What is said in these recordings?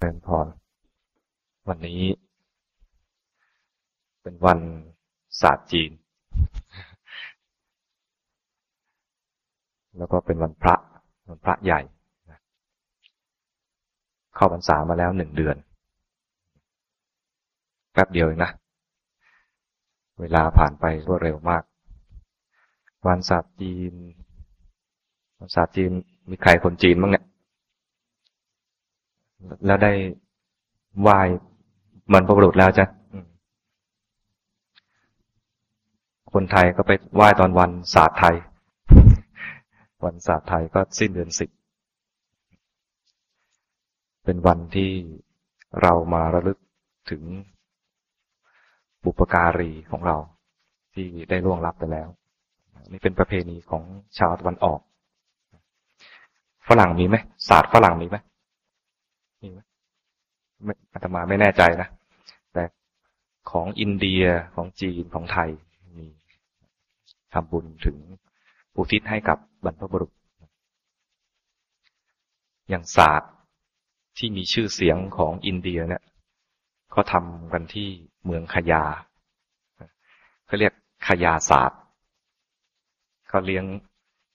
เป็นพรวันนี้ เป็นวันศาสตร์จีน แล้วก็เป็นวันพระ วันพระใหญ่ เข้าพรรษามาแล้วหนึ่งเดือน แป๊บเดียวเองนะ เวลาผ่านไปรวดเร็วมาก วันศาสตร์จีน วันศาสตร์จีนมีใครคนจีนบ้างเนี่ย แล้วได้ไหว้มันพระบุรุษแล้วจ้ะคนไทยก็ไปไหว้ตอนวันศาสตร์ไทย วันศาสตร์ไทยก็สิ้นเดือนสิบ เป็นวันที่เรามาระลึกถึงบุปการีของเรา ที่ได้ล่วงลับไปแล้ว นี่เป็นประเพณีของชาวตะวันออก ฝรั่งมีไหมศาสตร์ฝรั่งมีไหมมีไหม อาตมาไม่แน่ใจนะ แต่ของอินเดียของจีนของไทยมีทำบุญถึงอุทิศให้กับบรรพบุรุษ อย่างศาสตร์ที่มีชื่อเสียงของอินเดียเนี่ยเขาทำกันที่เมืองขยาเขาเรียกขยาศาสตร์เขาเลี้ยง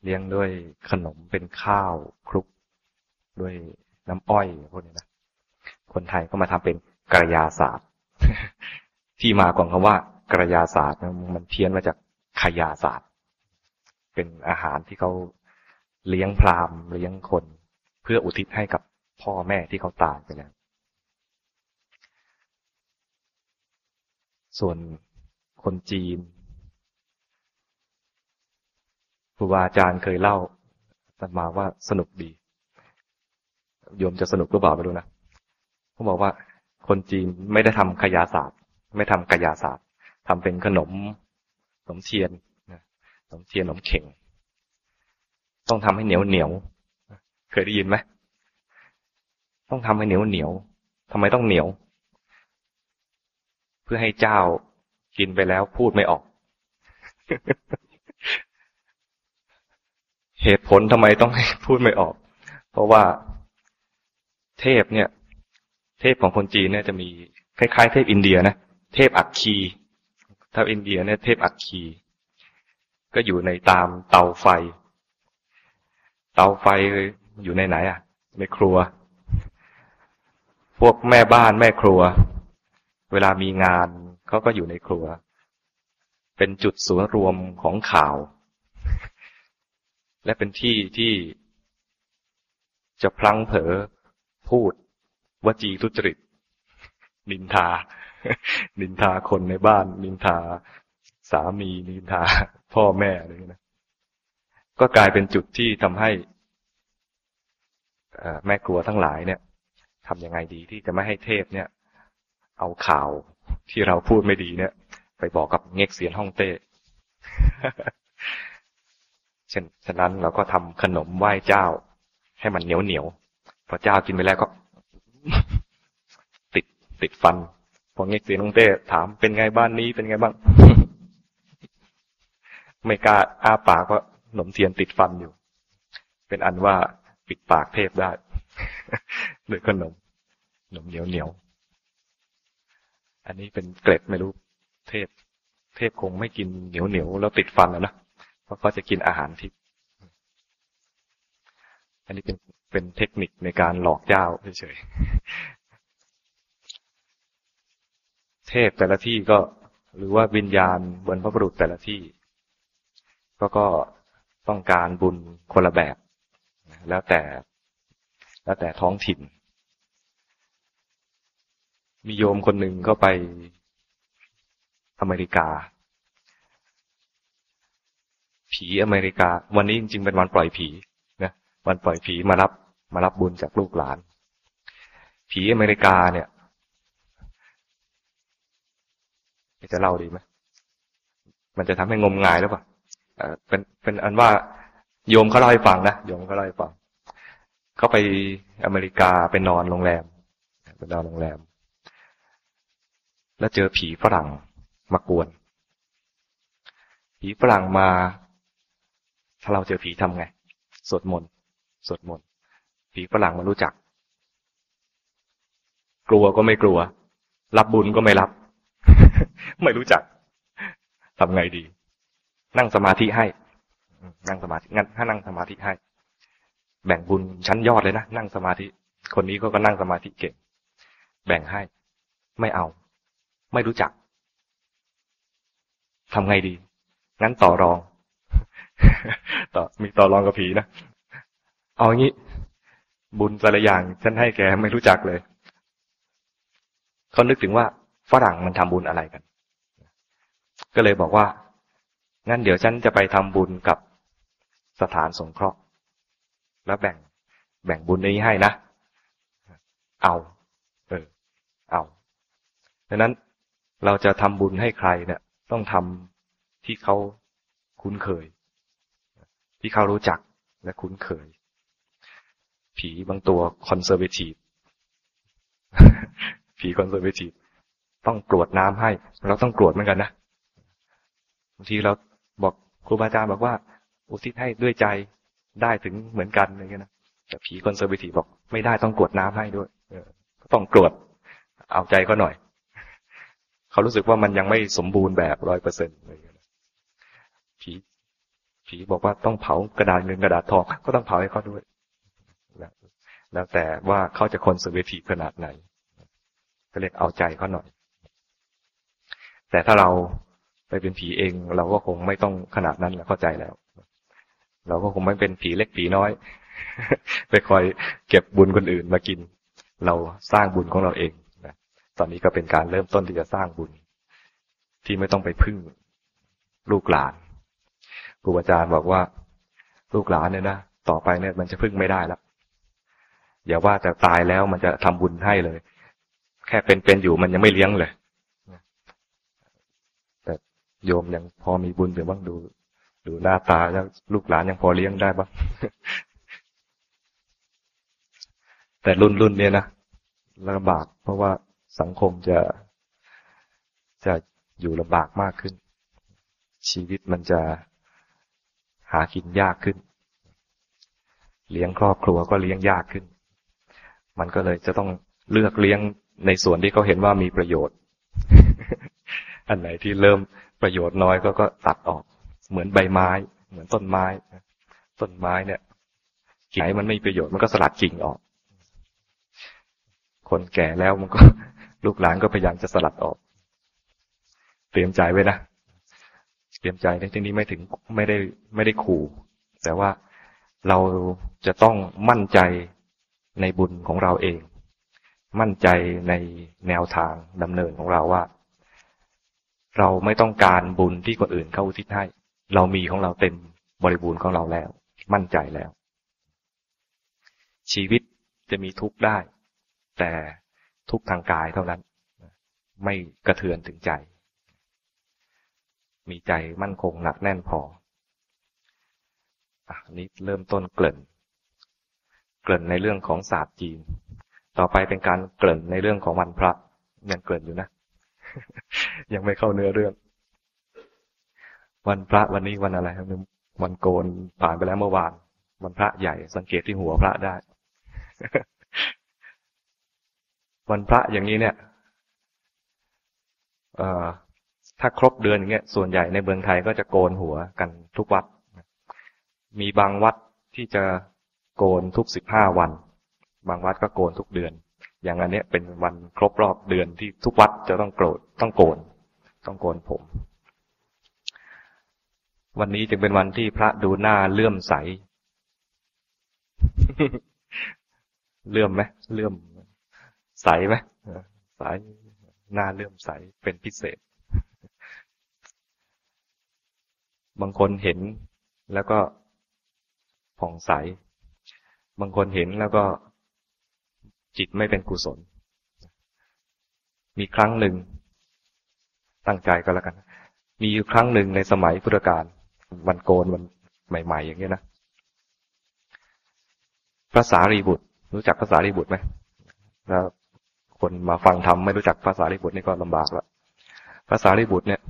เลี้ยงด้วยขนมเป็นข้าวคลุก ด้วยน้ำอ้อยพวกนี้นะ คนไทยก็มาทำเป็นกระยาศาสตร์ ที่มาของคำว่ากระยาศาสตร์มันเพี้ยนมาจากขยาศาสตร์ เป็นอาหารที่เขาเลี้ยงพรามเลี้ยงคน เพื่ออุทิศให้กับพ่อแม่ที่เขาตายไปแล้วส่วนคนจีนครูบาอาจารย์เคยเล่าตันมาว่าสนุกดี โยมจะสนุกหรือเปล่าไม่รู้นะ เขาบอกว่า คนจีนไม่ได้ทำขยาศาสตร์ ไม่ทำกายาศาสตร์ทำเป็นขนมขนมเทียนขนมเทียนขนมเข่ง ต้องทำให้เหนียวเหนียวเคยได้ยินไหมต้องทำให้เหนียวเหนียวทำไมต้องเหนียว เพื่อให้เจ้ากินไปแล้วพูดไม่ออก เหตุผลทำไมต้องให้พูดไม่ออก เพราะว่าเทพเนี่ย เทพของคนจีนเนี่ยจะมีคล้ายๆ เทพอินเดียนะเทพอักคีถ้าอินเดียเนี่ยเทพอักคี ก็อยู่ในตามเตาไฟ เตาไฟอยู่ในไหนอะในครัว พวกแม่บ้านแม่ครัว เวลามีงานเขาก็อยู่ในครัว เป็นจุดศูนย์รวมของข่าว และเป็นที่ที่จะพลั้งเผลอพูด วจีทุจริต นินทา นินทาคนในบ้าน นินทาสามีนินทา พ่อแม่อะไรนะก็กลายเป็นจุดที่ทำให้แม่ครัวทั้งหลายเนี่ยทำยังไงดีที่จะไม่ให้เทพเนี่ย เอาข่าวที่เราพูดไม่ดีเนี่ย ไปบอกกับเง็กเสียนห้องเต้เช่นฉะนั้นเราก็ทำขนมไหว้เจ้า ให้มันเหนียวเหนียวพอเจ้ากินไปแล้วก็ ติดติดฟันพอเง็กเสียนห้องเต้ถามเป็นไงบ้านนี้เป็นไงบ้าง ไม่กล้าอ้าปากก็ขนมเทียนติดฟันอยู่ เป็นอันว่าปิดปากเทพได้ด้วยขนมขนมเหนียวเหนียว อันนี้เป็นเกร็ดไม่รู้ เทพ เทพคงไม่กินเหนียวเหนียวแล้วติดฟันแล้วนะเพราะก็จะกินอาหารทิพย์อันนี้เป็น เป็นเทคนิคในการหลอกเจ้าเฉยๆ เทพแต่ละที่ก็หรือว่าวิญญาณบนพระบุรุษแต่ละที่ ก็ก็ต้องการบุญคนละแบบ แล้วแต่แล้วแต่ท้องถิ่น มีโยมคนหนึ่งก็ไปอเมริกา ผีอเมริกา วันนี้จริงๆเป็นวันปล่อยผีนะวันปล่อยผีมารับ มารับบุญจากลูกหลาน ผีอเมริกาเนี่ยจะเล่าดีไหมมันจะทำให้งมงายหรือเปล่าเป็นเป็นอันว่าโยมเขาเล่าให้ฟังนะโยมเขาเล่าให้ฟังเขาไปอเมริกาไปนอนโรงแรมไปนอนโรงแรม แล้วเจอผีฝรั่งมากวน ผีฝรั่งมา ถ้าเราเจอผีทำไงสวดมนต์สวดมนต์ ผีฝรั่งมารู้จัก กลัวก็ไม่กลัว รับบุญก็ไม่รับ ไม่รู้จักทำไงดี นั่งสมาธิให้ นั่งสมาธิงั้นถ้านั่งสมาธิให้ แบ่งบุญชั้นยอดเลยนะนั่งสมาธิ คนนี้ก็ก็นั่งสมาธิเก่ง แบ่งให้ ไม่เอา ไม่รู้จักทำไงดี งั้นต่อรอง ต่อมีต่อรองกับผีนะ เอางี้ บุญแต่ละอย่างฉันให้แกไม่รู้จักเลยเขานึกถึงว่าฝรั่งมันทำบุญอะไรกัน ก็เลยบอกว่า งั้นเดี๋ยวฉันจะไปทำบุญกับสถานสงเคราะห์ แล้วแบ่งแบ่งบุญนี้ให้นะ เอา เออ เอาดังนั้นเราจะทำบุญให้ใครเนี่ย ต้องทำที่เขาคุ้นเคย ที่เขารู้จักและคุ้นเคย ผีบางตัว conservative ผี conservativeต้องกรวดน้ำให้ เราต้องกรวดเหมือนกันนะบางทีเราบอกครูบาอาจารย์บอกว่า อุทิศให้ด้วยใจได้ถึงเหมือนกันอะไรเงี้ยนะแต่ผีคอนเซอร์เวทีฟบอกไม่ได้ต้องกรวดน้ำให้ด้วยก็ต้องกรวดเอาใจก็หน่อย เขารู้สึกว่ามันยังไม่สมบูรณ์แบบร้อยเปอร์เซ็นต์อะไรเงี้ยผีผีบอกว่าต้องเผากระดาษเงินกระดาษทองก็ต้องเผาให้เขาด้วย แล้วแต่ว่าเขาจะคนเซอร์เวทีขนาดไหน ก็เรียกเอาใจเขาหน่อย แต่ถ้าเราไปเป็นผีเอง เราก็คงไม่ต้องขนาดนั้นแล้วเข้าใจแล้ว เราก็คงไม่เป็นผีเล็กผีน้อย ไปคอยเก็บบุญคนอื่นมากิน เราสร้างบุญของเราเองตอนนี้ก็เป็นการเริ่มต้นที่จะสร้างบุญ ที่ไม่ต้องไปพึ่งลูกหลานครูอาจารย์บอกว่า ลูกหลานเนี่ยนะต่อไปเนี่ยมันจะพึ่งไม่ได้แล้ว อย่าว่าแต่ตายแล้วมันจะทำบุญให้เลย แค่เป็นๆอยู่มันยังไม่เลี้ยงเลยแต่โยมยังพอมีบุญอยู่บ้างดูดูหน้าตาแล้วลูกหลานยังพอเลี้ยงได้บ้างแต่รุ่นรุ่นเนี่ยนะลำบาก เพราะว่าสังคมจะจะอยู่ลำบากมากขึ้น ชีวิตมันจะหากินยากขึ้น เลี้ยงครอบครัวก็เลี้ยงยากขึ้น มันก็เลยจะต้องเลือกเลี้ยงในส่วนที่เขาเห็นว่ามีประโยชน์ อันไหนที่เริ่มประโยชน์น้อยก็ก็ตัดออก เหมือนใบไม้ เหมือนต้นไม้ ต้นไม้เนี่ยกิ่งไหนมันไม่มีประโยชน์มันก็สลัดกิ่งออก คนแก่แล้วมันก็ลูกหลานก็พยายามจะสลัดออก เตรียมใจไว้นะ เตรียมใจในที่นี้ไม่ถึงไม่ได้ไม่ได้ขู่ แต่ว่าเราจะต้องมั่นใจ ในบุญของเราเอง มั่นใจในแนวทางดำเนินของเราว่า เราไม่ต้องการบุญที่คนอื่นเขาอุทิศให้ เรามีของเราเต็มบริบูรณ์ของเราแล้ว มั่นใจแล้ว ชีวิตจะมีทุกข์ได้ แต่ทุกทางกายเท่านั้น ไม่กระเทือนถึงใจ มีใจมั่นคงหนักแน่นพออันนี้เริ่มต้นเกริ่น เกริ่นในเรื่องของศาสตร์จีน ต่อไปเป็นการเกริ่นในเรื่องของวันพระยังเกริ่นอยู่นะ ยังไม่เข้าเนื้อเรื่อง วันพระวันนี้วันอะไรครับวันโกนผ่านไปแล้วเมื่อวาน วันพระใหญ่ สังเกตที่หัวพระได้ วันพระอย่างนี้เนี่ยเอ่อถ้าครบเดือนอย่างเงี้ยส่วนใหญ่ในเมืองไทยก็จะโกนหัวกันทุกวัด มีบางวัดที่จะ โกนทุกสิบห้าวัน บางวัดก็โกนทุกเดือน อย่างอันนี้เป็นวันครบรอบเดือนที่ทุกวัดจะต้องโกรธต้องโกน ต้องโกนผม วันนี้จึงเป็นวันที่พระดูหน้าเลื่อมใส เลื่อมไหมเลื่อมใสไหมใสหน้าเลื่อมใสเป็นพิเศษ บางคนเห็นแล้วก็ผ่องใส บางคนเห็นแล้วก็จิตไม่เป็นกุศล มีครั้งหนึ่ง ตั้งใจก็แล้วกัน มีอยู่ครั้งหนึ่งในสมัยพุทธกาลวันโกนวันใหม่ ๆ อย่างเงี้ยนะพระสารีบุตร รู้จักพระสารีบุตรไหมแล้วคนมาฟังธรรมไม่รู้จักภาษาลิบุตรนี่ก็ลำบากล้วภาษาลิบุตรเนี่ย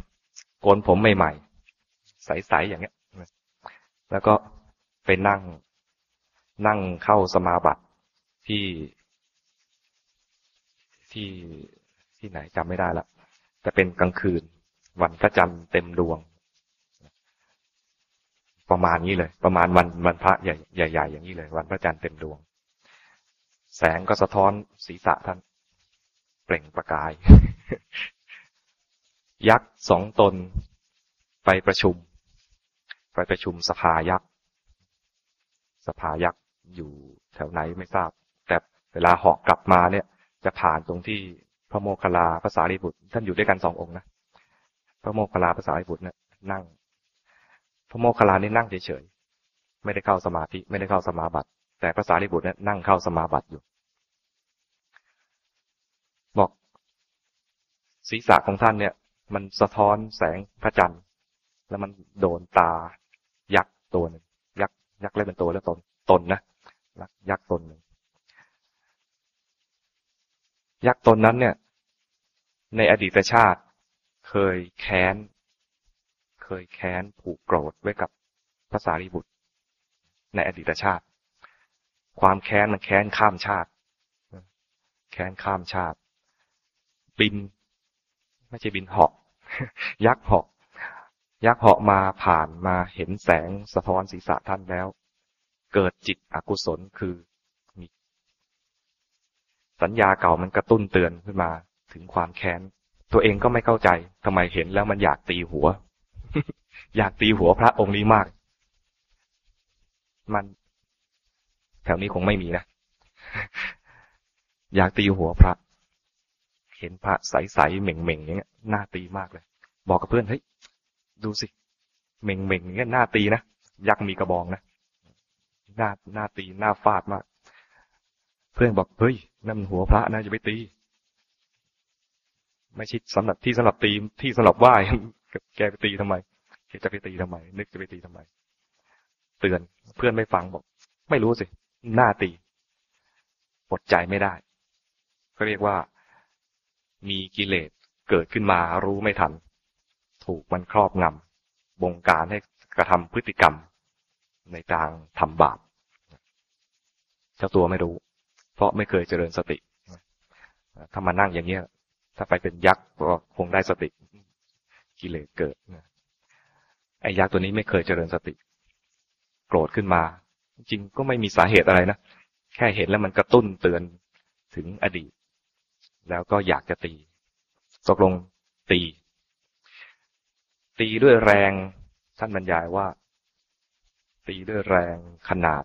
โกนผมใหม่ๆใสๆอย่างเงี้ย แล้วก็ไปนั่ง นั่งเข้าสมาบัติที่ที่ที่ไหนจำไม่ได้ละจะเป็นกลางคืน วันพระจันทร์เต็มดวง ประมาณนี้เลย ประมาณวันวันพระใหญ่ใหญ่ๆอย่างนี้เลย วันพระจันทร์เต็มดวง แสงก็สะท้อนศีรษะท่าน เปล่งประกาย ยักษ์สองตนไปประชุม ไปประชุมสภายักษ์สภายักษ์ อยู่แถวไหนไม่ทราบ แต่เวลาหาะกลับมาเนี่ย จะผ่านตรงที่พระโมคคัลลาภาษาริบุตร ท่านอยู่ด้วยกันสององค์นะพระโมคคัลลาภาษาริบุตรเนี่ยนั่ง พระโมคคัลลานี่นั่งเฉยๆไม่ได้เข้าสมาธิไม่ได้เข้าสมาบัติ แต่ภาษาริบุตรเนี่ยนั่งเข้าสมาบัติอยู่ บอก ศีรษะของท่านเนี่ย มันสะท้อนแสงพระจันทร์แล้วมันโดนตา ยักษ์ตัวหนึ่งยักษ์ยักษ์เล่นเป็นตัวแล้วตนตนนะ ยักษ์ตนหนึ่งยักษ์ตนนั้นเนี่ย ในอดีตชาติ เคยแค้น เคยแค้นผูกโกรธไว้กับพระสารีบุตร ในอดีตชาติ ความแค้นมันแค้นข้ามชาติ แค้นข้ามชาติ บิน ไม่ใช่บินเหาะยักษ์เหาะยักษ์เหาะมาผ่านมาเห็นแสงสะท้อนศีรษะท่านแล้ว เกิดจิตอกุศลคือมีสัญญาเก่ามันกระตุ้นเตือนขึ้นมาถึงความแค้น ตัวเองก็ไม่เข้าใจทำไมเห็นแล้วมันอยากตีหัว อยากตีหัวพระองค์นี้มาก มัน แถวนี้คงไม่มีนะ อยากตีหัวพระ เห็นพระใสๆเหม่งๆอย่างเงี้ยน่าตีมากเลย บอกกับเพื่อนเฮ้ยดูสิเหม่งๆอย่างเงี้ยน่าตีนะยักษ์มีกระบองนะ หน้าหน้าตีหน้าฟาดมากเพื่อนบอกเฮ้ยนั่นหัวพระนะจะไปตี ไม่ใช่สำหรับที่สำหรับตีที่สำหรับไหว้แกไปตีทำไมแกจะไปตีทำไม นึกจะไปตีทำไม เตือนเพื่อนไม่ฟังบอก ไม่รู้สิหน้าตีอดใจไม่ได้ก็เรียกว่า มีกิเลสเกิดขึ้นมารู้ไม่ทัน ถูกมันครอบงำบงการให้กระทำพฤติกรรม ในทางทำบาปเจ้าตัวไม่รู้ เพราะไม่เคยเจริญสติ ถ้ามานั่งอย่างเงี้ย ถ้าไปเป็นยักษ์ก็คงได้สติ กิเลสเกิดไอ้ยักษ์ตัวนี้ไม่เคยเจริญสติ โกรธขึ้นมา จริงก็ไม่มีสาเหตุอะไรนะ แค่เห็นแล้วมันกระตุ้นเตือนถึงอดีต แล้วก็อยากจะตี ตกลงตี ตีด้วยแรงท่านบรรยายว่า ตีด้วยแรงขนาด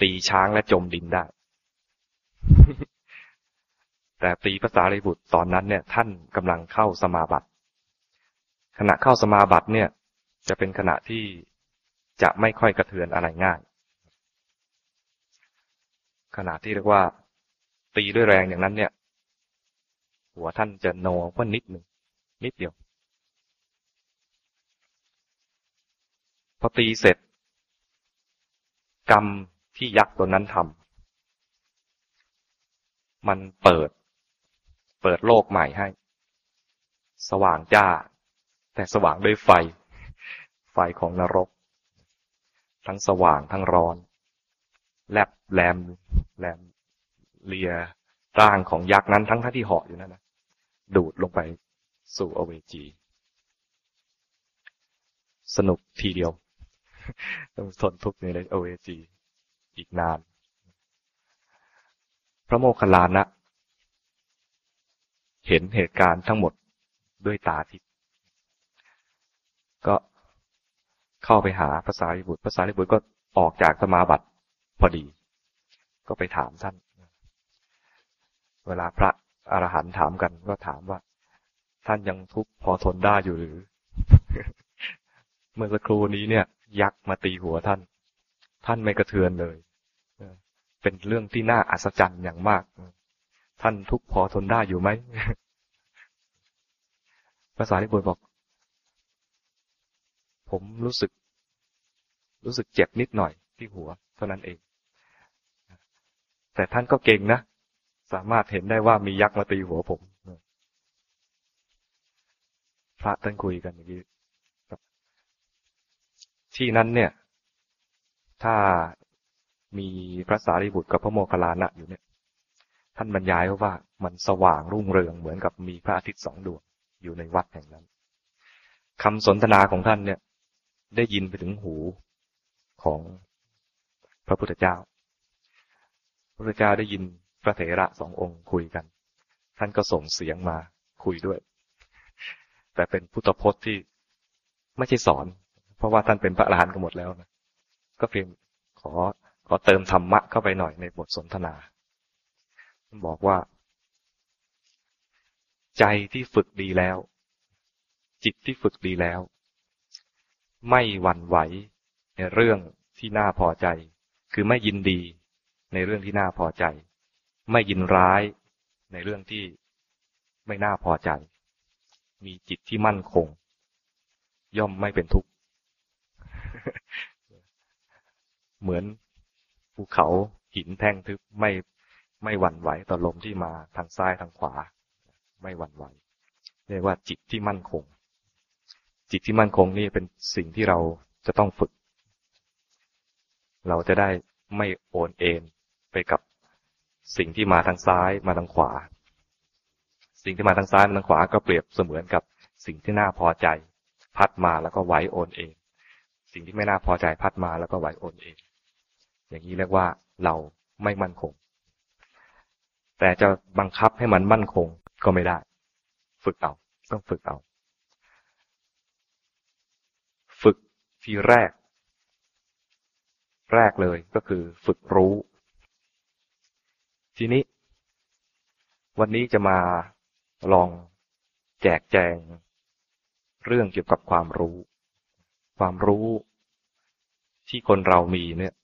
ตีช้างและจมดินได้ แต่ตีภาษาริบุตรตอนนั้นเนี่ย ท่านกำลังเข้าสมาบัติขณะเข้าสมาบัติเนี่ย จะเป็นขณะที่จะไม่ค่อยกระเทือนอะไรง่าย ขณะที่เรียกว่า ตีด้วยแรงอย่างนั้นเนี่ย หัวท่านจะโนว่านิดหนึ่งนิดเดียว อตีเสร็จ กรรมที่ยักษ์ตัวนั้นทำมันเปิด เปิดโลกใหม่ให้ สว่างจ้า แต่สว่างด้วยไฟ ไฟของนรก ทั้งสว่างทั้งร้อน แลบแลมแลมเลียร่างของยักษ์นั้นทั้งท่าที่เหาะอยู่นั่นนะดูดลงไปสู่อเวจี สนุกทีเดียว ต้องทนทุกข์ในโอเวจีอีกนาน พระโมคคัลลานะ เห็นเหตุการณ์ทั้งหมดด้วยตาทิพย์ก็เข้าไปหาภาษาริบุตรภาษาริบุตรก็ออกจากสมาบัติพอดี ก็ไปถามท่าน เวลาพระอรหันต์ถามกันก็ถามว่า ท่านยังทุกข์พอทนได้อยู่หรือ เมื่อสักครู่นี้เนี่ย ยักษ์มาตีหัวท่าน ท่านไม่กระเทือนเลย เป็นเรื่องที่น่าอัศจรรย์อย่างมาก ท่านทุกพอทนได้อยู่ไหม ภาษาที่บุบอก ผมรู้สึก รู้สึกเจ็บนิดหน่อยที่หัว เท่านั้นเอง แต่ท่านก็เก่งนะ สามารถเห็นได้ว่ามียักษ์มาตีหัวผม พระท่านคุยกันอย่างนี้ ที่นั้นเนี่ย ถ้ามีพระสารีบุตรกับพระโมคคัลลานะอยู่เนี่ย ท่านบรรยายว่ามันสว่างรุ่งเรืองเหมือนกับมีพระอาทิตย์สองดวงอยู่ในวัดแห่งนั้นคำสนทนาของท่านเนี่ย ได้ยินไปถึงหูของพระพุทธเจ้า พระพุทธเจ้าได้ยินพระเถระสององค์คุยกัน ท่านก็ส่งเสียงมาคุยด้วย แต่เป็นพุทธพจน์ที่ไม่ใช่สอน ราะว่าท่านเป็นพระอรหันต์กันหมดแล้วนะก็เพียงขอขอเติมธรรมะเข้าไปหน่อยในบทสนทนาบอกว่า ใจที่ฝึกดีแล้ว จิตที่ฝึกดีแล้ว ไม่หวั่นไหวในเรื่องที่น่าพอใจ คือไม่ยินดีในเรื่องที่น่าพอใจ ไม่ยินร้ายในเรื่องที่ไม่น่าพอใจ มีจิตที่มั่นคง ย่อมไม่เป็นทุกข์ เหมือนภูเขาหินแท่งทึบไม่ไม่หวั่นไหวต่อลมที่มาทางซ้ายทางขวา ไม่หวั่นไหว เรียกว่าจิตที่มั่นคง จิตที่มั่นคงนี่เป็นสิ่งที่เราจะต้องฝึก เราจะได้ไม่โอนเอ็นไปกับสิ่งที่มาทางซ้ายมาทางขวา สิ่งที่มาทางซ้ายมาทางขวาก็เปรียบเสมือนกับสิ่งที่น่าพอใจ พัดมาแล้วก็ไหวโอนเอง สิ่งที่ไม่น่าพอใจพัดมาแล้วก็ไหวโอนเอง อย่างนี้เรียกว่าเราไม่มั่นคง แต่จะบังคับให้มันมั่นคงก็ไม่ได้ ฝึกเอา ต้องฝึกเอา ฝึกทีแรก แรกเลยก็คือฝึกรู้ ทีนี้ วันนี้จะมาลองแจกแจง เรื่องเกี่ยวกับความรู้ ความรู้ ที่คนเรามีเนี่ย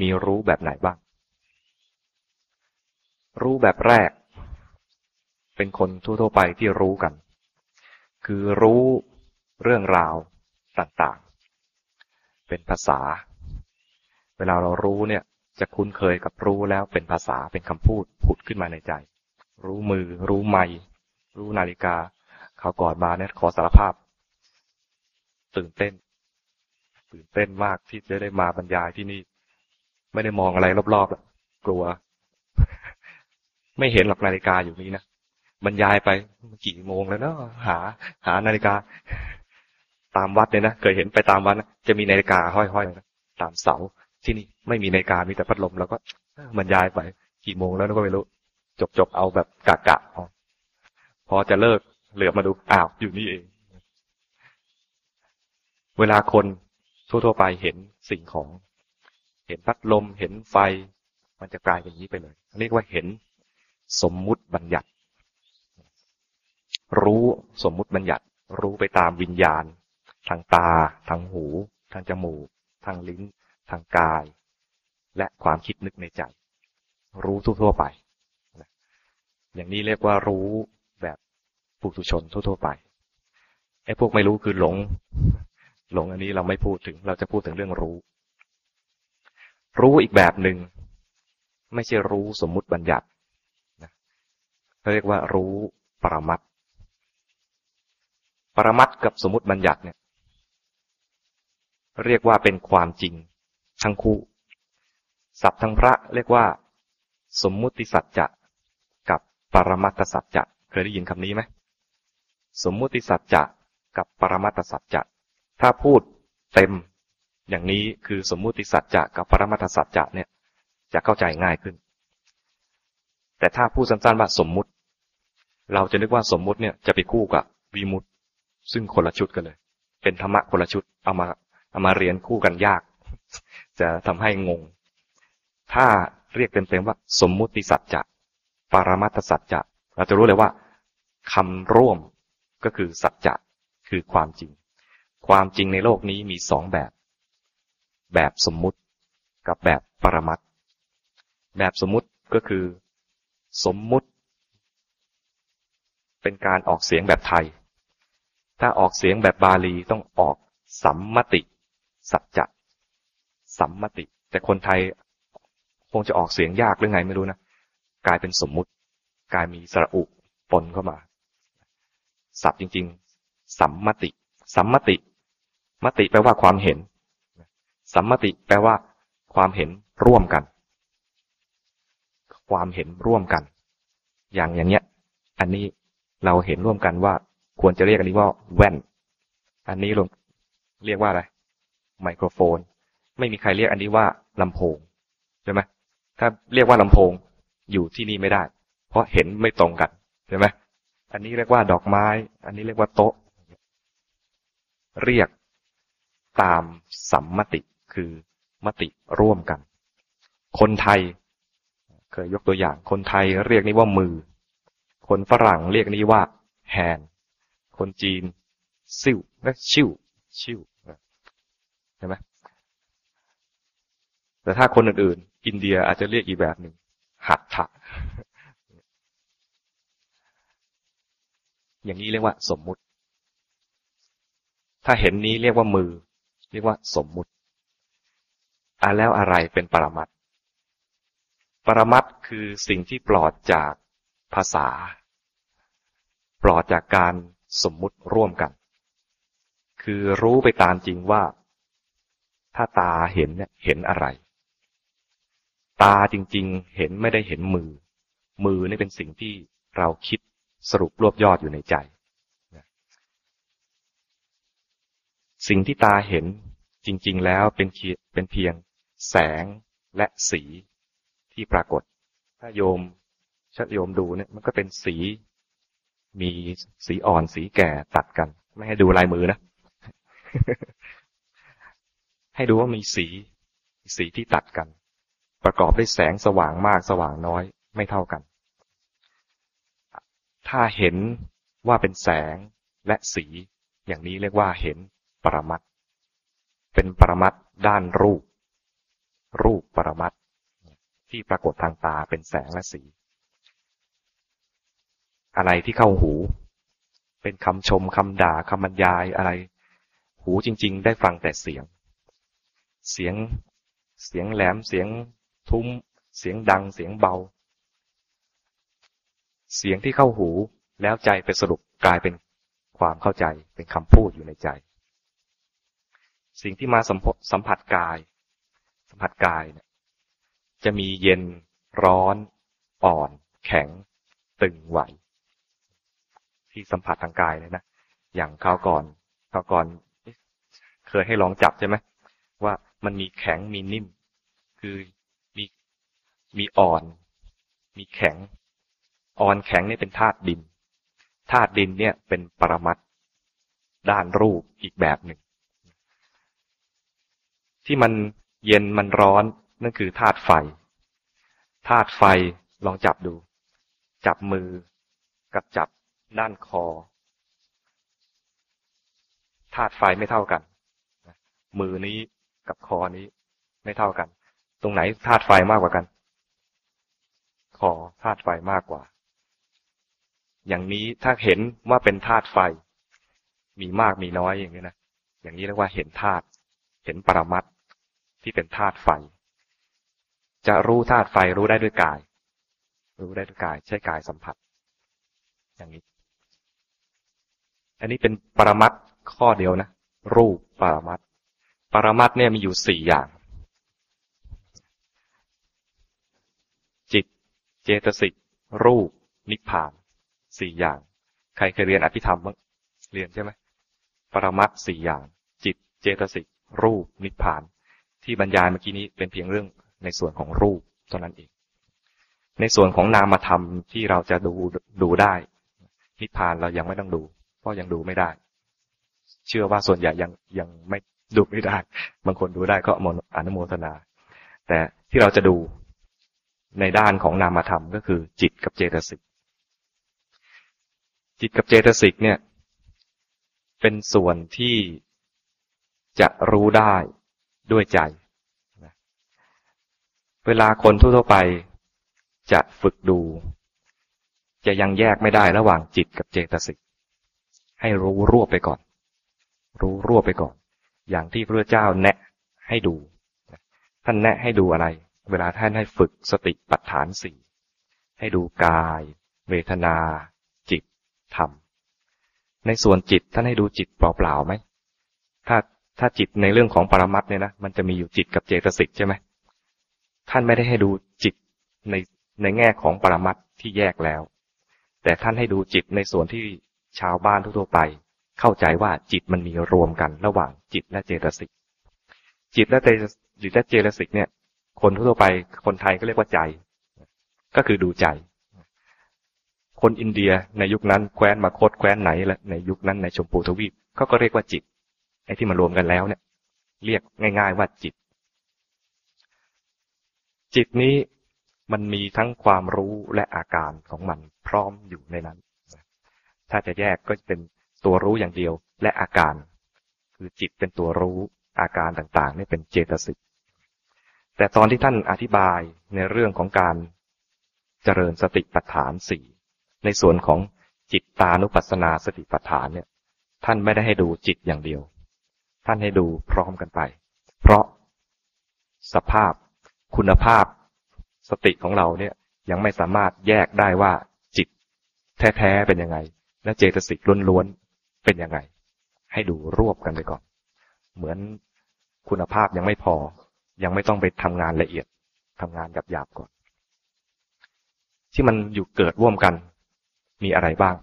มีรู้แบบไหนบ้าง รู้แบบแรก เป็นคนทั่วๆไปที่รู้กัน คือรู้เรื่องราวต่างๆ เป็นภาษา เวลาเรารู้เนี่ย จะคุ้นเคยกับรู้แล้วเป็นภาษาเป็นคำพูดผุดขึ้นมาในใจ รู้มือ รู้ไม้รู้นาฬิกาเขาก่อดมาเนี่ยขอสารภาพ ตื่นเต้น ตื่นเต้นมากที่จะได้มาบรรยายที่นี่ ไม่ได้มองอะไรรอบๆล้วกลัว ไม่เห็นหลักนาฬิกาอยู่นี้นะบรรยายไปกี่โมงแล้วเนาะหา หานาฬิกา ตามวัดเนี่ยนะเคยเห็นไปตามวัดนะจะมีนาฬิกาห้อยๆนะตามเสาที่นี่ไม่มีนาฬิกามีแต่พัดลมแล้วก็บรรยายไปกี่โมงแล้วก็ไม่รู้จบๆเอาแบบกะกะพอจะเลิกเหลือมาดูอ้าวอยู่นี่เอง เวลาคน ทั่วๆไปเห็นสิ่งของ เห็นพัดลมเห็นไฟ มันจะกลายเป็นอย่างนี้ไปเลยเรียกว่าเห็นสมมุติบัญญัติ รู้สมมุติบัญญัติ รู้ไปตามวิญญาณ ทางตา ทางหู ทางจมูก ทางลิ้น ทางกาย และความคิดนึกในใจ รู้ทั่วๆไป อย่างนี้เรียกว่ารู้แบบปุถุชนทั่วๆไปไอ้พวกไม่รู้คือหลง หลงอันนี้เราไม่พูดถึง เราจะพูดถึงเรื่องรู้ รู้อีกแบบหนึ่งไม่ใช่รู้สมมุติบัญญัติเขาเรียกว่ารู้ปรมัตปรมัตกับสมมติบัญญัติเนี่ย เรียกว่าเป็นความจริงทั้งคู่ศัพท์ทั้งพระเรียกว่า สมมุติสัจจะกับปรมัตสัจจะเคยได้ยินคำนี้ไหมสมมุติสัจจะกับปรมัตสัจจะ ถ้าพูดเต็ม อย่างนี้คือสมมุติสัจจะกับปรมัตสัจจะเนี่ย จะเข้าใจง่ายขึ้น แต่ถ้าพูดสั้นๆว่าสมมุติ เราจะนึกว่าสมมุติเนี่ยจะไปคู่กับวีมุตซึ่งคนละชุดกันเลย เป็นธรรมะคนละชุดเอามาเอามาเรียนคู่กันยาก จะทำให้งง ถ้าเรียกเต็มๆว่า สมมุติสัจจะปรมัตสัจจะเราจะรู้เลยว่าคำร่วมก็คือสัจจะคือความจริง ความจริงในโลกนี้มีสองแบบ แบบสมมุติกับแบบปรมัตแบบสมมุติก็คือ สมมุติ เป็นการออกเสียงแบบไทย ถ้าออกเสียงแบบบาลีต้องออกสัมมติ สัจจะสัมมติ แต่คนไทยคงจะออกเสียงยากหรือไงไม่รู้นะ กลายเป็นสมมุติ กลายมีสระอุปนเข้ามาสับจริง ๆ สัมมติ สัมมติ มติแปลว่าความเห็น สัมมติแปลว่า ความเห็นร่วมกัน ความเห็นร่วมกัน อย่างอย่างเนี้ย อันนี้เราเห็นร่วมกันว่า ควรจะเรียกอันนี้ว่าแว่น อันนี้ลงเรียกว่าอะไร ไมโครโฟน ไม่มีใครเรียกอันนี้ว่าลำโพงใช่ไหมถ้าเรียกว่าลำโพงอยู่ที่นี่ไม่ได้ เพราะเห็นไม่ตรงกันใช่ไหมอันนี้เรียกว่าดอกไม้ อันนี้เรียกว่าโต๊ะ เรียก ตามสัมมติคือมติร่วมกัน คนไทย เคยยกตัวอย่าง คนไทยเรียกนี้ว่ามือ คนฝรั่งเรียกนี้ว่าแฮนคนจีนซิ่วและชิวชิวใช่ไหมแต่ถ้าคนอื่นๆ อินเดียอาจจะเรียกอีกแบบหนึ่งหัตถะอย่างนี้เรียกว่าสมมุติ ถ้าเห็นนี้เรียกว่ามือ เรียกว่าสมมุติอะแล้วอะไรเป็นปรมัตปรมัตคือสิ่งที่ปลอดจากภาษา ปลอดจากการสมมุติร่วมกัน คือรู้ไปตามจริงว่า ถ้าตาเห็นเนี่ยเห็นอะไร ตาจริงๆเห็นไม่ได้เห็นมือ มือนี่เป็นสิ่งที่เราคิดสรุปรวบยอดอยู่ในใจ สิ่งที่ตาเห็นจริงๆแล้วเป็นเป็นเพียง แสงและสีที่ปรากฏ ถ้าโยมชัดโยมดูเนี่ยมันก็เป็นสี มีสีอ่อนสีแก่ตัดกัน ไม่ให้ดูลายมือนะ ให้ดูว่ามีสี สีที่ตัดกัน ประกอบด้วยแสงสว่างมากสว่างน้อยไม่เท่ากัน ถ้าเห็นว่าเป็นแสงและสี อย่างนี้เรียกว่าเห็น ปรมัตเป็นปรมัตด้านรูป รูปปรมัตที่ปรากฏทางตาเป็นแสงและสี อะไรที่เข้าหู เป็นคำชมคำด่าคำบรรยายอะไร หูจริง ๆ ได้ฟังแต่เสียง เสียง เสียงแหลม เสียงทุ้ม เสียงดัง เสียงเบา เสียงที่เข้าหูแล้วใจไปสรุปกลายเป็นความเข้าใจเป็นคำพูดอยู่ในใจ สิ่งที่มาสัมผัสกาย สัมผัสกายเนี่ยจะมีเย็นร้อน อ่อน แข็ง ตึงไหว ที่สัมผัสทางกายเลยนะ อย่างคราวก่อนคราวก่อนเคยให้ลองจับใช่ไหมว่ามันมีแข็งมีนิ่ม คือมีมีอ่อน มีแข็ง อ่อนแข็งนี่เป็นธาตุดินธาตุดินเนี่ยเป็นปรมัตด้านรูปอีกแบบหนึ่ง ที่มันเย็นมันร้อนนั่นคือธาตุไฟธาตุไฟลองจับดู จับมือกับจับด้านคอธาตุไฟไม่เท่ากัน มือนี้กับคอนี้ไม่เท่ากัน ตรงไหนธาตุไฟมากกว่ากัน คอธาตุไฟมากกว่า อย่างนี้ถ้าเห็นว่าเป็นธาตุไฟ มีมากมีน้อยอย่างนี้นะ อย่างนี้เรียกว่าเห็นธาตุ เห็นปรมัต ที่เป็นธาตุไฟ จะรู้ธาตุไฟรู้ได้ด้วยกาย รู้ได้ด้วยกาย ใช้กายสัมผัส อย่างนี้ อันนี้เป็นปรมัตข้อเดียวนะ รูปปรมัตปรมัตเนี่ยมีอยู่สี่อย่าง จิต เจตสิก รูป นิพพานสี่อย่าง ใครเคยเรียนอภิธรรมบ้างเรียนใช่ไหมปรมัตสี่อย่าง จิต เจตสิก รูป นิพพาน ที่บรรยายเมื่อกี้นี้เป็นเพียงเรื่องในส่วนของรูปเท่านั้นเอง ในส่วนของนามธรรมที่เราจะดูดูได้นิพพานเรายังไม่ต้องดู เพราะยังดูไม่ได้ เชื่อว่าส่วนใหญ่ยังยังไม่ดูไม่ได้ บางคนดูได้ก็อนุโมทนา แต่ที่เราจะดูในด้านของนามธรรมก็คือ จิตกับเจตสิก จิตกับเจตสิกเนี่ย เป็นส่วนที่จะรู้ได้ ด้วยใจ เวลาคนทั่วไปจะฝึกดู จะยังแยกไม่ได้ระหว่างจิตกับเจตสิก ให้รู้รวบไปก่อน รู้รวบไปก่อน อย่างที่พระเจ้าแนะให้ดู ท่านแนะให้ดูอะไร เวลาท่านให้ฝึกสติปัฏฐานสี่ ให้ดูกาย เวทนา จิต ธรรม ในส่วนจิตท่านให้ดูจิตเปล่าๆไหมถ้า ถ้าจิตในเรื่องของปรมัตเนี่ยนะมันจะมีอยู่จิตกับเจตสิกใช่ไหมท่านไม่ได้ให้ดูจิตในในแง่ของปรมัตที่แยกแล้ว แต่ท่านให้ดูจิตในส่วนที่ชาวบ้านทั่วไป เข้าใจว่าจิตมันมีรวมกันระหว่างจิตและเจตสิกจิตและเจจิตและเจตสิกเนี่ย คนทั่วไปคนไทยก็เรียกว่าใจ ก็คือดูใจ คนอินเดียในยุคนั้นแคว้นมาโคตแคว้นไหนละในยุคนั้นในชมพูทวีปเขาก็เรียกว่าจิต ไอ้ที่มารวมกันแล้วเนี่ย เรียกง่าย ๆ ว่าจิต จิตนี้มันมีทั้งความรู้และอาการของมันพร้อมอยู่ในนั้น ถ้าจะแยกก็เป็นตัวรู้อย่างเดียวและอาการ คือจิตเป็นตัวรู้อาการต่างๆนี่เป็นเจตสิก แต่ตอนที่ท่านอธิบายในเรื่องของการเจริญสติปัฏฐานสี่ในส่วนของจิตตานุปัสสนาสติปัฏฐานเนี่ย ท่านไม่ได้ให้ดูจิตอย่างเดียว ท่านให้ดูพร้อมกันไป เพราะสภาพคุณภาพสติของเราเนี่ยยังไม่สามารถแยกได้ว่าจิต แท้ๆเป็นยังไง และเจตสิกล้วนๆเป็นยังไง ให้ดูรวบกันไปก่อน เหมือนคุณภาพยังไม่พอ ยังไม่ต้องไปทำงานละเอียดทำงานหยาบๆก่อน ที่มันอยู่เกิดร่วมกัน มีอะไรบ้าง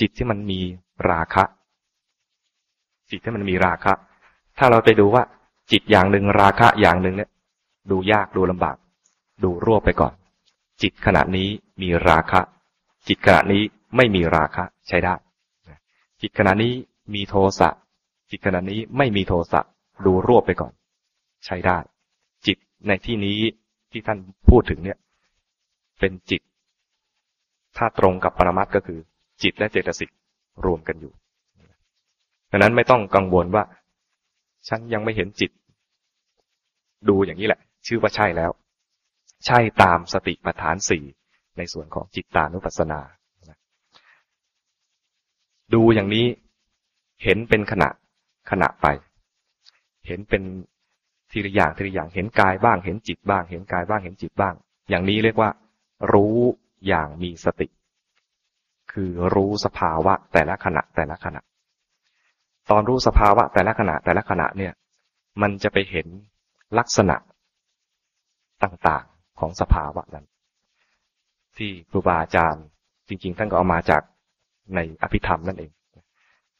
จิตที่มันมีราคะ จิตที่มันมีราคะ ถ้าเราไปดูว่าจิตอย่างหนึ่งราคะอย่างหนึ่งเนี่ย ดูยากดูลำบาก ดูรวบไปก่อน จิตขณะนี้มีราคะ จิตขณะนี้ไม่มีราคะใช้ได้ จิตขณะนี้มีโทสะ จิตขณะนี้ไม่มีโทสะ ดูรวบไปก่อน ใช้ได้ จิตในที่นี้ที่ท่านพูดถึงเนี่ย เป็นจิต ถ้าตรงกับปรมัตก็คือ จิตและเจตสิกรวมกันอยู่ ดังนั้นไม่ต้องกังวลว่า ฉันยังไม่เห็นจิต ดูอย่างนี้แหละ ชื่อว่าใช่แล้ว ใช่ตามสติปัฏฐานสี่ในส่วนของจิตตานุปัสสนา ดูอย่างนี้เห็นเป็นขณะขณะไป เห็นเป็นทีละอย่างทีละอย่างเห็นกายบ้าง เห็นจิตบ้าง เห็นกายบ้างเห็นจิตบ้าง อย่างนี้เรียกว่า รู้อย่างมีสติ คือรู้สภาวะแต่ละขณะแต่ละขณะ ตอนรู้สภาวะแต่ละขณะแต่ละขณะเนี่ย มันจะไปเห็นลักษณะต่างๆของสภาวะนั้น ที่ครูบาอาจารย์จริง ๆ ท่านก็เอามาจากในอภิธรรมนั่นเอง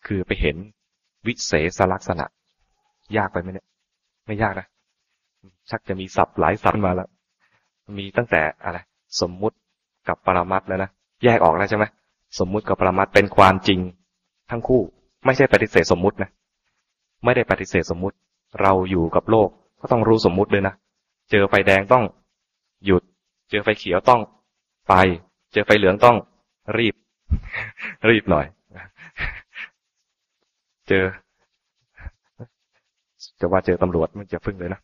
คือไปเห็นวิเศษลักษณะ ยากไปไหมเนี่ยไม่ยากนะชักจะมีศัพท์หลายศัพท์มาแล้ว มีตั้งแต่อะไร สมมุติกับปรมัตแล้วนะแยกออกแล้วใช่ไหมสมมุติกับปรมัตเป็นความจริงทั้งคู่ ไม่ใช่ปฏิเสธสมมุตินะ ไม่ได้ปฏิเสธสมมุติ เราอยู่กับโลกก็ต้องรู้สมมุติเลยนะ เจอไฟแดงต้อง หยุด เจอไฟเขียวต้อง ไป เจอไฟเหลืองต้อง รีบ รีบหน่อย เจอ จะว่าเจอตำรวจมันจะพึ่งเลยนะ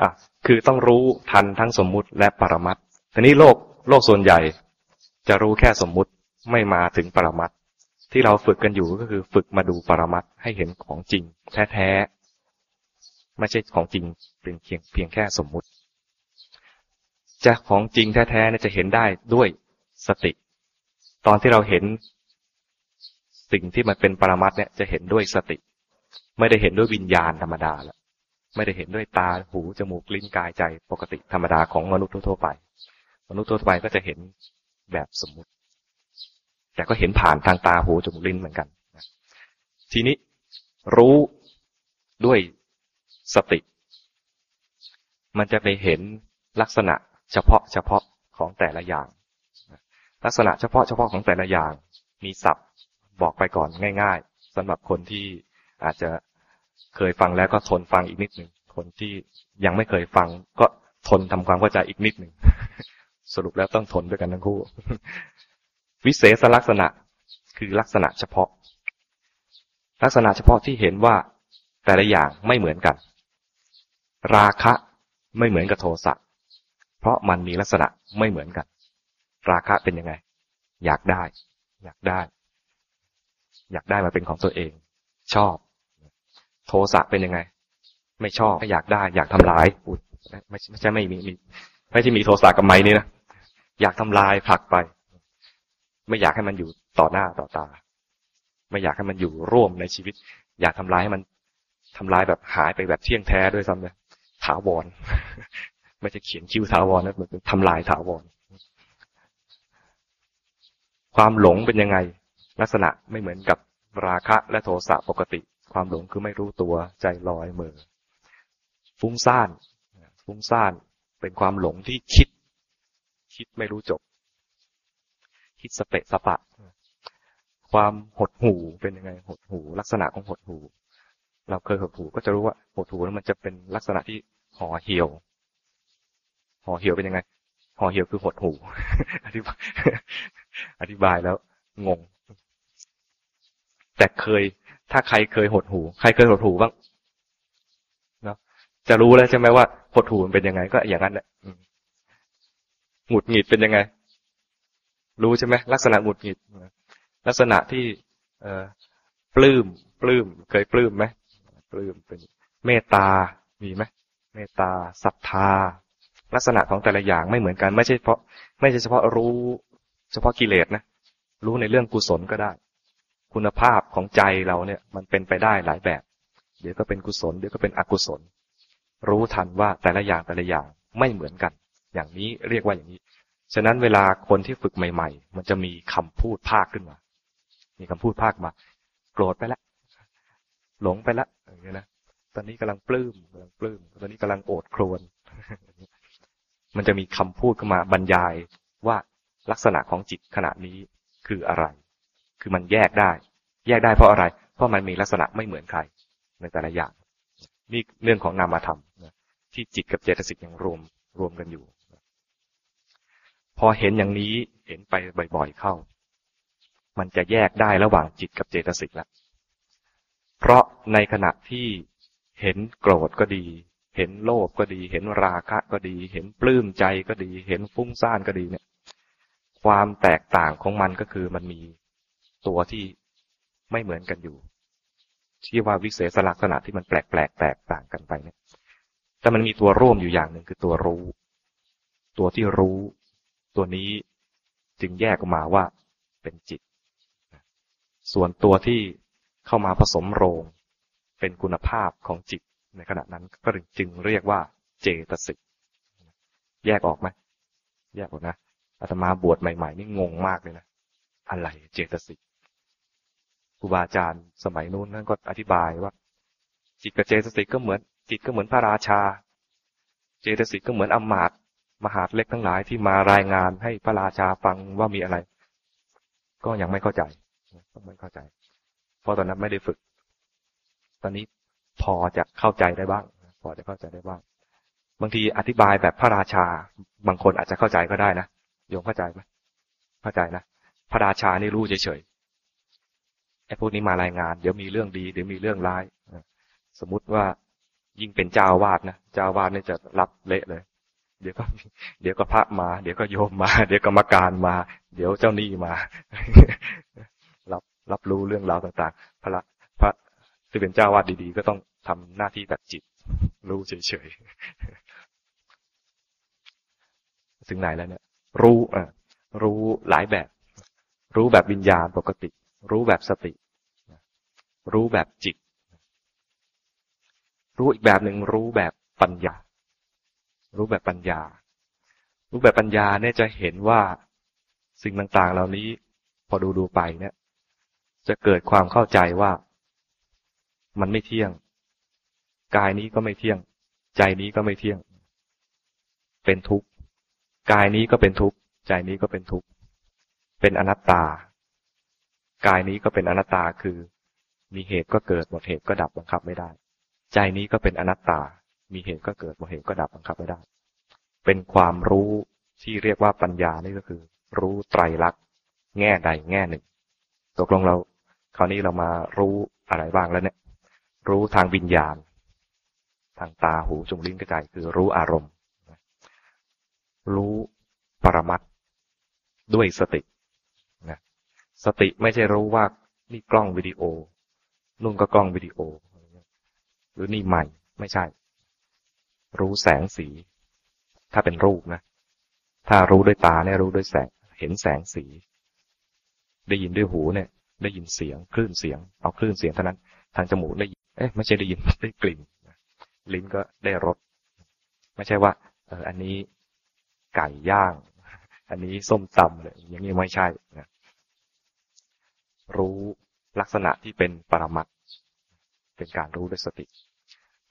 อะคือต้องรู้ทันทั้งสมมุติและปรมัตทีนี้โลกโลกส่วนใหญ่ จะรู้แค่สมมุติ ไม่มาถึงปรมัตที่เราฝึกกันอยู่ก็คือฝึกมาดูปรมัตให้เห็นของจริง แท้ๆไม่ใช่ของจริงเป็นเพียงเพียงแค่สมมุติ จะของจริงแท้ๆเนี่ยจะเห็นได้ด้วยสติ ตอนที่เราเห็นสิ่งที่มันเป็นปรมัตเนี่ยจะเห็นด้วยสติ ไม่ได้เห็นด้วยวิญญาณธรรมดาแล้วไม่ได้เห็นด้วยตาหูจมูกลิ้นกายใจปกติธรรมดาของมนุษย์ทั่วไป มนุษย์ทั่วไปก็จะเห็นแบบสมมุติ แต่ก็เห็นผ่านทางตาหูจมูกลิ้นเหมือนกัน ทีนี้รู้ด้วยสติ มันจะไปเห็นลักษณะเฉพาะเฉพาะของแต่ละอย่าง ลักษณะเฉพาะเฉพาะของแต่ละอย่าง มีศัพท์บอกไปก่อนง่าย ๆสำหรับคนที่อาจจะเคยฟังแล้วก็ทนฟังอีกนิดหนึ่งคนที่ยังไม่เคยฟังก็ทนทำความเข้าใจอีกนิดหนึ่งสรุปแล้วต้องทนด้วยกันทั้งคู่ วิเศษลักษณะคือลักษณะเฉพาะ ลักษณะเฉพาะที่เห็นว่าแต่ละอย่างไม่เหมือนกัน ราคะไม่เหมือนกับโทสะเพราะมันมีลักษณะไม่เหมือนกัน ราคะเป็นยังไง อยากได้ อยากได้ อยากได้มาเป็นของตัวเอง ชอบ โทสะเป็นยังไง ไม่ชอบไม่อยากได้ อยากทำลายอุดไม่ใช่ไม่มีมีไม่ใช่มีโทสะกับไม้นี่นะอยากทำลายผลักไป ไม่อยากให้มันอยู่ต่อหน้าต่อตา ไม่อยากให้มันอยู่ร่วมในชีวิต อยากทำลายให้มันทำลายแบบหายไปแบบเที่ยงแท้ด้วยซ้ำเลยถาวรไม่ใช่เขียนคิวถาวรนะมันเป็นทำลายถาวรความหลงเป็นยังไง ลักษณะไม่เหมือนกับราคะและโทสะปกติ ความหลงคือไม่รู้ตัวใจลอยเมือฟุ้งซ่านฟุ้งซ่านเป็นความหลงที่คิด คิดไม่รู้จบ คิดสเปะสปะ ความหดหูเป็นยังไง หดหูลักษณะของหดหูเราเคยหดหูก็จะรู้ว่าหดหูแล้วมันจะเป็นลักษณะที่ห่อเหี่ยวห่อเหี่ยวเป็นยังไงห่อเหี่ยวคือหดหูอธิบายอธิบายแล้วงง แต่เคย ถ้าใครเคยหดหูใครเคยหดหูบ้างเนาะจะรู้แล้วใช่ไหมว่าหดหูมันเป็นยังไง ก็อย่างนั้นแหละหงุดหงิดเป็นยังไง รู้ใช่ไหมลักษณะหงุดหงิดลักษณะที่เอปลื้มปลื้มเคยปลื้มไหมปลื้มเป็นเมตตามีไหมเมตตาศรัทธา ลักษณะของแต่ละอย่างไม่เหมือนกัน ไม่ใช่เพราะ ไม่ใช่เฉพาะรู้ เฉพาะกิเลสนะรู้ในเรื่องกุศลก็ได้ คุณภาพของใจเราเนี่ย มันเป็นไปได้หลายแบบ เดี๋ยวก็เป็นกุศลเดี๋ยวก็เป็นอกุศล รู้ทันว่าแต่ละอย่างแต่ละอย่างไม่เหมือนกัน อย่างนี้เรียกว่าอย่างนี้ ฉะนั้นเวลาคนที่ฝึกใหม่ ๆ มันจะมีคำพูดภาคขึ้นมา มีคำพูดภาคมา โกรธไปแล้วหลงไปละอย่างเงี้ยนะตอนนี้กำลังปลื้มกำลังปลื้ม ตอนนี้กำลังโอดครวน มันจะมีคำพูดเข้ามาบรรยายว่าลักษณะของจิตขณะนี้คืออะไร คือมันแยกได้ แยกได้เพราะอะไร เพราะมันมีลักษณะไม่เหมือนใคร ในแต่ละอย่าง นี่เรื่องของนามธรรมที่จิตกับเจตสิกยังรวมรวมกันอยู่ พอเห็นอย่างนี้เห็นไปบ่อยๆเข้า มันจะแยกได้ระหว่างจิตกับเจตสิกแล้วเพราะในขณะที่เห็นโกรธก็ดี เห็นโลภก็ดี เห็นราคะก็ดี เห็นปลื้มใจก็ดี เห็นฟุ้งซ่านก็ดีเนี่ย ความแตกต่างของมันก็คือมันมีตัวที่ไม่เหมือนกันอยู่ที่ว่าวิเศษลักษณะที่มันแปลกแปลกแตกต่างกันไปเนี่ยแต่มันมีตัวร่วมอยู่อย่างหนึ่งคือตัวรู้ ตัวที่รู้ ตัวนี้จึงแยกออกมาว่าเป็นจิต ส่วนตัวที่เข้ามาผสมโรง เป็นคุณภาพของจิตในขณะนั้นก็จึงเรียกว่าเจตสิก แยกออกไหมแยกออกนะอาตมาบวชใหม่ ๆ นี่งงมากเลยนะ อะไรเจตสิกครูบาอาจารย์สมัยนู้นนั่นก็อธิบายว่า จิตกับเจตสิกก็เหมือน จิตก็เหมือนพระราชา เจตสิกก็เหมือนอมาต มหาดเล็กทั้งหลายที่มารายงานให้พระราชาฟังว่ามีอะไร ก็ยังไม่เข้าใจไม่เข้าใจ เพราะตอนนั้นไม่ได้ฝึก ตอนนี้พอจะเข้าใจได้บ้าง พอจะเข้าใจได้บ้าง บางทีอธิบายแบบพระราชา บางคนอาจจะเข้าใจก็ได้นะโยมเข้าใจไหมเข้าใจนะพระราชานี่รู้เฉยๆไอ้พวกนี้มารายงาน เดี๋ยวมีเรื่องดีเดี๋ยวมีเรื่องร้ายสมมุติว่ายิ่งเป็นเจ้าวาดนะเจ้าวาดนี่จะรับเละเลย เดี๋ยวก็ เดี๋ยวก็พระมา เดี๋ยวก็โยมมา เดี๋ยวกรรมการมา เดี๋ยวเจ้าหนี้มา รับรับรู้เรื่องราวต่างๆ พระพระที่เป็นเจ้าวาดดีๆ ก็ต้องทำหน้าที่แบบจิต รู้เฉยๆถึงไหนแล้วเนี่ย รู้อะรู้หลายแบบ รู้แบบวิญญาณปกติ รู้แบบสติ รู้แบบจิต รู้อีกแบบหนึ่งรู้แบบปัญญา รู้แบบปัญญา รู้แบบปัญญาเนี่ยจะเห็นว่าสิ่งต่างๆ เหล่านี้พอดูดูไปเนี่ย จะเกิดความเข้าใจว่า มันไม่เที่ยง กายนี้ก็ไม่เที่ยง ใจนี้ก็ไม่เที่ยง เป็นทุกข์กายนี้ก็เป็นทุกข์ใจนี้ก็เป็นทุกข์เป็นอนัตตากายนี้ก็เป็นอนัตตาคือ มีเหตุก็เกิดหมดเหตุก็ดับบังคับไม่ได้ ใจนี้ก็เป็นอนัตตา มีเหตุก็เกิดหมดเหตุก็ดับบังคับไม่ได้ เป็นความรู้ที่เรียกว่าปัญญานี่ก็คือ รู้ไตรลักษณ์แง่ใดแง่หนึ่ง ตกลงเรา คราวนี้เรามารู้อะไรบ้างแล้วเนี่ย รู้ทางวิญญาณ ทางตาหูจมูกลิ้นกระจายคือรู้อารมณ์ รู้ปรมัตด้วยสตินะสติไม่ใช่รู้ว่านี่กล้องวิดีโอนุ่นก็กล้องวิดีโอ หรือนี่ใหม่ไม่ใช่ รู้แสงสี ถ้าเป็นรูปนะ ถ้ารู้ด้วยตาเนี่ยรู้ด้วยแสง เห็นแสงสี ได้ยินด้วยหูเนี่ย ได้ยินเสียง คลื่นเสียง เอาคลื่นเสียงเท่านั้น ทางจมูกได้เอ๊ะไม่ใช่ได้ยินได้กลิ่น ลิ้นก็ได้รส ไม่ใช่ว่า เอออันนี้ไก่ย่าง อันนี้ส้มตำเลยอย่างนี้ไม่ใช่นะรู้ลักษณะที่เป็นปรมัตเป็นการรู้ด้วยสติ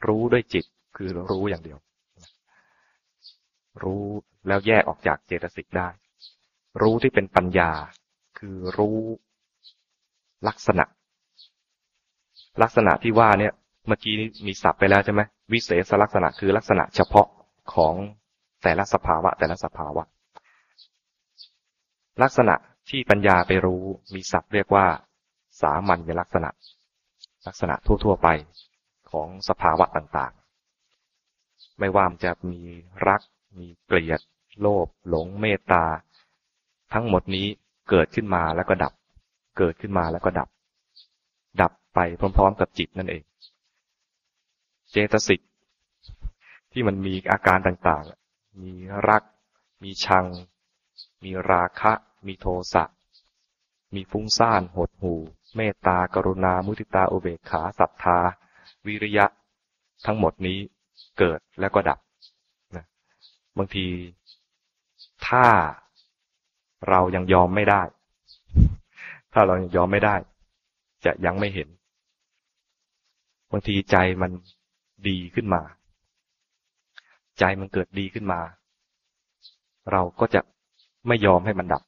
รู้ด้วยจิต คือรู้อย่างเดียว รู้แล้วแยกออกจากเจตสิกได้ รู้ที่เป็นปัญญา คือรู้ลักษณะ ลักษณะที่ว่าเนี่ย เมื่อกี้มีศัพท์ไปแล้วใช่ไหมวิเศษลักษณะคือลักษณะเฉพาะของแต่ละสภาวะ แต่ละสภาวะ ลักษณะที่ปัญญาไปรู้มีศัพท์เรียกว่า สามัญลักษณะ ลักษณะทั่ว ๆ ไปของสภาวะต่างๆ ไม่ว่ามันจะมีรัก มีเกลียด โลภหลงเมตตา ทั้งหมดนี้เกิดขึ้นมาแล้วก็ดับ เกิดขึ้นมาแล้วก็ดับ ดับไปพร้อม ๆ กับจิตนั่นเอง เจตสิกที่มันมีอาการต่างๆ มีรัก มีชัง มีราคะ มีโทสะ มีฟุ้งซ่าน หดหูเมตตากรุณา มุทิตา อุเบกขา ศรัทธา วิริยะ ทั้งหมดนี้ เกิดแล้วก็ดับนะบางทีถ้าเรายังยอมไม่ได้ ถ้าเรายังยอมไม่ได้ จะยังไม่เห็น บางทีใจมันดีขึ้นมา ใจมันเกิดดีขึ้นมา เราก็จะไม่ยอมให้มันดับ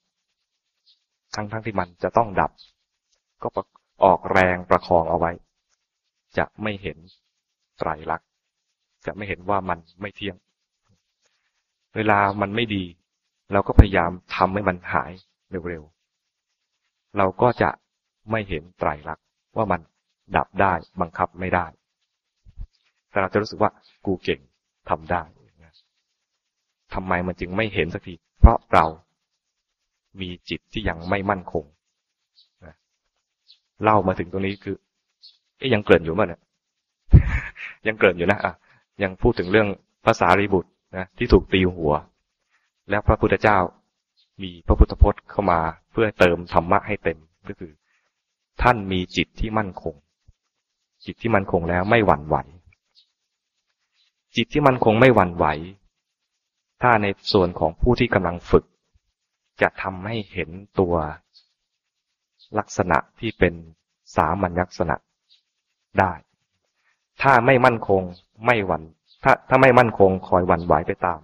ทั้งทั้งที่มันจะต้องดับ ก็ออกแรงประคองเอาไว้ จะไม่เห็นไตรลักษณ์ จะไม่เห็นว่ามันไม่เที่ยง เวลามันไม่ดี เราก็พยายามทำให้มันหายเร็วๆ เราก็จะไม่เห็นไตรลักษณ์ว่ามันดับได้บังคับไม่ได้ แต่เราจะรู้สึกว่ากูเก่งทำได้ทำไมมันจึงไม่เห็นสักที เพราะเรามีจิตที่ยังไม่มั่นคงเล่ามาถึงตรงนี้คือ เอ๊ยยังเกริ่นอยู่มั้ยเนี่ยยังเกริ่นอยู่นะอะ ยังพูดถึงเรื่องภาษารีบุตรนะที่ถูกตีหัว แล้วพระพุทธเจ้ามีพระพุทธพจน์เข้ามาเพื่อเติมธรรมะให้เต็มก็คือ ท่านมีจิตที่มั่นคง จิตที่มั่นคงแล้วไม่หวั่นไหว จิตที่มั่นคงไม่หวั่นไหว ถ้าในส่วนของผู้ที่กำลังฝึก จะทำให้เห็นตัวลักษณะที่เป็นสามัญลักษณะได้ ถ้าไม่มั่นคงไม่หวัน่นถ้าถ้าไม่มั่นคงคอยหวั่นไหวไปตาม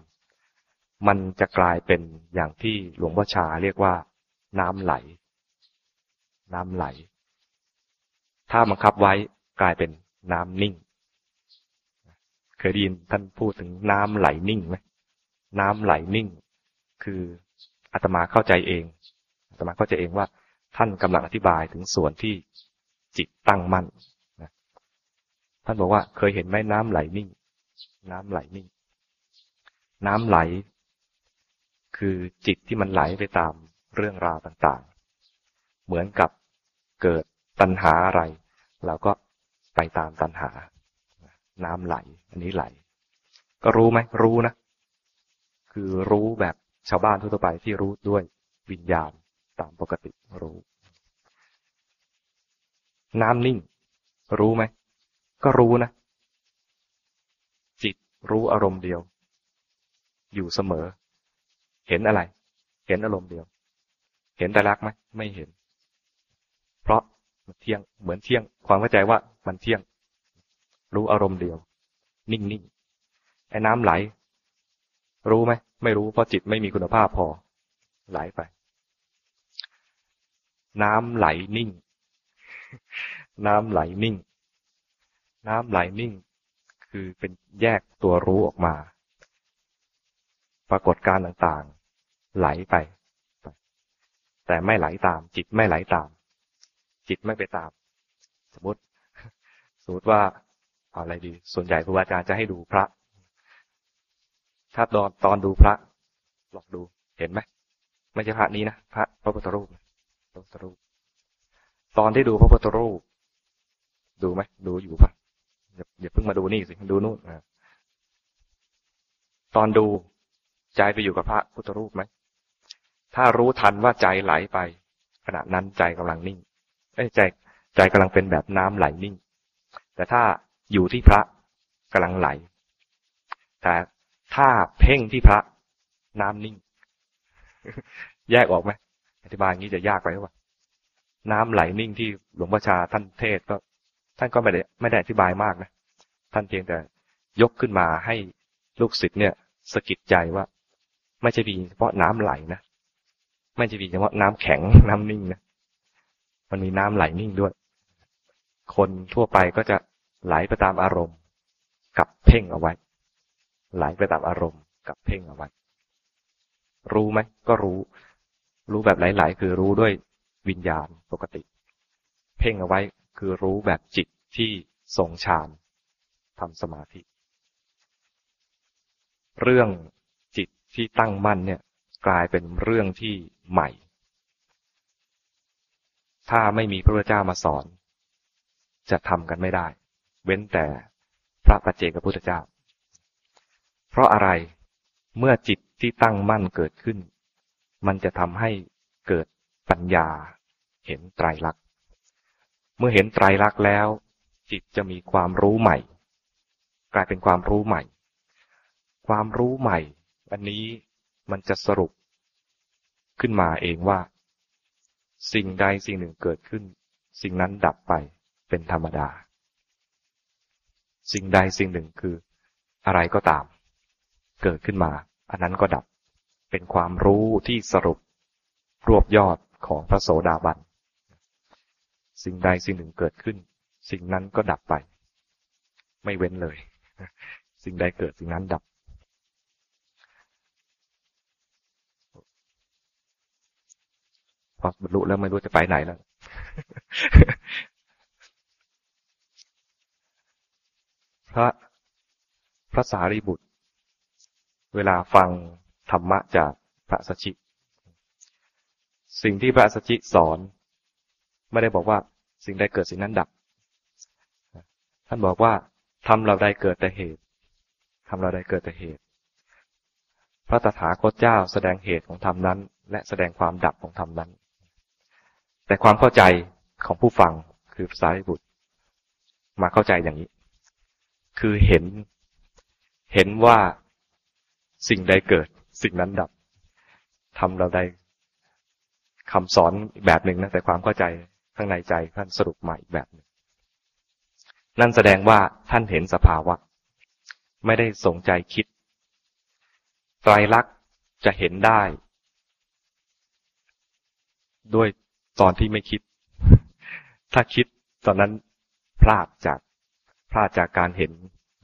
มันจะกลายเป็นอย่างที่หลวงพ่อชาเรียกว่า น้ำไหล น้ำไหล ถ้าบังคับไว้กลายเป็นน้ำนิ่ง เคยได้ยินท่านพูดถึงน้ำไหลนิ่งไหมน้ำไหลนิ่ง คืออาตมาเข้าใจเองอาตมาเข้าใจเองว่า ท่านกำลังอธิบายถึงส่วนที่จิตตั้งมั่น ท่านบอกว่าเคยเห็นไหมน้ำไหลนิ่ง น้ำไหลนิ่ง น้ำไหล คือจิตที่มันไหลไปตามเรื่องราวต่างๆ เหมือนกับเกิดตัณหาอะไรเราก็ไปตามตัณหา น้ำไหล อันนี้ไหล ก็รู้ไหมรู้นะ คือรู้แบบชาวบ้านทั่วไปที่รู้ด้วยวิญญาณตามปกติรู้ น้ำนิ่ง รู้ไหม ก็รู้นะ จิตรู้อารมณ์เดียว อยู่เสมอ เห็นอะไร เห็นอารมณ์เดียว เห็นแต่รักไหมไม่เห็น เพราะมันเที่ยงเหมือนเที่ยง ความเข้าใจว่ามันเที่ยง รู้อารมณ์เดียว นิ่งนิ่งไอ้น้ำไหล รู้ไหมไม่รู้เพราะจิตไม่มีคุณภาพพอ ไหลไป น้ำไหลนิ่ง น้ำไหลนิ่ง น้ำไหลนิ่ง คือเป็นแยกตัวรู้ออกมา ปรากฏการต่างๆ ไหลไป แต่ไม่ไหลตาม จิตไม่ไหลตาม จิตไม่ไปตาม สมมติ สมมติว่าอะไรดี ส่วนใหญ่ครูอาจารย์จะให้ดูพระ ถ้าตอนตอนดูพระลองดูเห็นไหมไม่ใช่พระนี้นะพระพระพุทธรูปพระพุทธรูป ตอนที่ดูพระพุทธรูป ดูไหมดูอยู่ปะ อย่าอย่าเพิ่งมาดูนี่สิดูนู่นนะตอนดูใจไปอยู่กับพระพุทธรูปไหมถ้ารู้ทันว่าใจไหลไป ขณะนั้นใจกำลังนิ่งเอ้ใจใจกำลังเป็นแบบน้ำไหลนิ่ง แต่ถ้าอยู่ที่พระกำลังไหล แต่ถ้าเพ่งที่พระน้ำนิ่ง แยกออกไหมอธิบายงี้จะยากไปหรือเปล่าน้ำไหลนิ่งที่หลวงพ่อชาท่านเทศก็ ท่านก็ไม่ได้ไม่ได้อธิบายมากนะ ท่านเพียงแต่ยกขึ้นมาให้ลูกศิษย์เนี่ยสะกิดใจว่า ไม่ใช่เพียงเฉพาะน้ำไหลนะ ไม่ใช่เพียงเฉพาะน้ำแข็งน้ำนิ่งนะ มันมีน้ำไหลนิ่งด้วย คนทั่วไปก็จะไหลไปตามอารมณ์ กับเพ่งเอาไว้ ไหลไปตามอารมณ์ กับเพ่งเอาไว้ รู้ไหมก็รู้ รู้แบบไหลๆคือรู้ด้วยวิญญาณปกติ เพ่งเอาไว้ คือรู้แบบจิตที่ทรงฌานทำสมาธิ เรื่องจิตที่ตั้งมั่นเนี่ยกลายเป็นเรื่องที่ใหม่ ถ้าไม่มีพระพุทธเจ้ามาสอน จะทำกันไม่ได้ เว้นแต่พระปัจเจกพุทธเจ้า เพราะอะไรเมื่อจิตที่ตั้งมั่นเกิดขึ้น มันจะทำให้เกิดปัญญาเห็นไตรลักษณ์ มื่อเห็นไตรลักษณ์แล้ว จิตจะมีความรู้ใหม่ กลายเป็นความรู้ใหม่ ความรู้ใหม่ อันนี้มันจะสรุป ขึ้นมาเองว่า สิ่งใดสิ่งหนึ่งเกิดขึ้น สิ่งนั้นดับไปเป็นธรรมดา สิ่งใดสิ่งหนึ่งคือ อะไรก็ตาม เกิดขึ้นมา อันนั้นก็ดับ เป็นความรู้ที่สรุป รวบยอดของพระโสดาบัน สิ่งใดสิ่งหนึ่งเกิดขึ้น สิ่งนั้นก็ดับไป ไม่เว้นเลย สิ่งใดเกิดสิ่งนั้นดับ พอบรรลุแล้วไม่รู้จะไปไหนแล้วพระพระสารีบุตร เวลาฟังธรรมะจากพระสัชชิสิ่งที่พระสัชชิสอน ไม่ได้บอกว่า สิ่งใดเกิดสิ่งนั้นดับ ท่านบอกว่าทำเราใดเกิดแต่เหตุทำเราใดเกิดแต่เหตุ พระตถาคตเจ้าแสดงเหตุของธรรมนั้น และแสดงความดับของธรรมนั้น แต่ความเข้าใจของผู้ฟังคือภาษาริบุตร มาเข้าใจอย่างนี้ คือเห็น เห็นว่าสิ่งใดเกิด สิ่งนั้นดับทำเราใดคำสอนแบบหนึ่งนะแต่ความเข้าใจ ข้างในใจท่านสรุปใหม่แบบหนึ่งนั่นแสดงว่าท่านเห็นสภาวะ ไม่ได้สนใจคิดไตรลักษณ์จะเห็นได้ ด้วยตอนที่ไม่คิด ถ้าคิดตอนนั้นพลาดจากพลาดจากการเห็น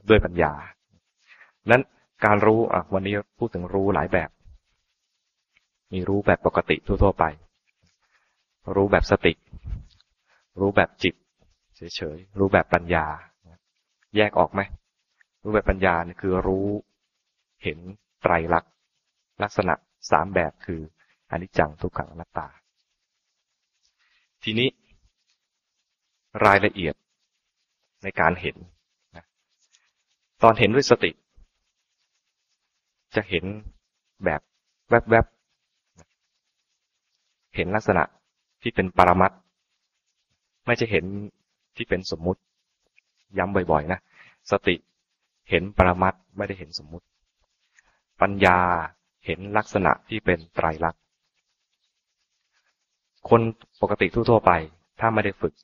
ด้วยปัญญา นั้นการรู้อะวันนี้พูดถึงรู้หลายแบบ มีรู้แบบปกติทั่ว ๆ ไป รู้แบบสติ รู้แบบจิต เฉยๆ รู้แบบปัญญา แยกออกไหม รู้แบบปัญญาเนี่ยคือรู้เห็นไตรลักษณ์ลักษณะสามแบบคืออนิจจังทุกขังอนัตตา ทีนี้ รายละเอียดในการเห็นตอนเห็นด้วยสติ จะเห็นแบบแวบๆ เห็นลักษณะ ที่เป็นปรมัตไม่ใช่เห็นที่เป็นสมมุติ ย้ำบ่อยๆนะสติเห็นปรมัตไม่ได้เห็นสมมุติ ปัญญาเห็นลักษณะที่เป็นไตรลักษณ์คนปกติทั่วๆไป ถ้าไม่ได้ฝึก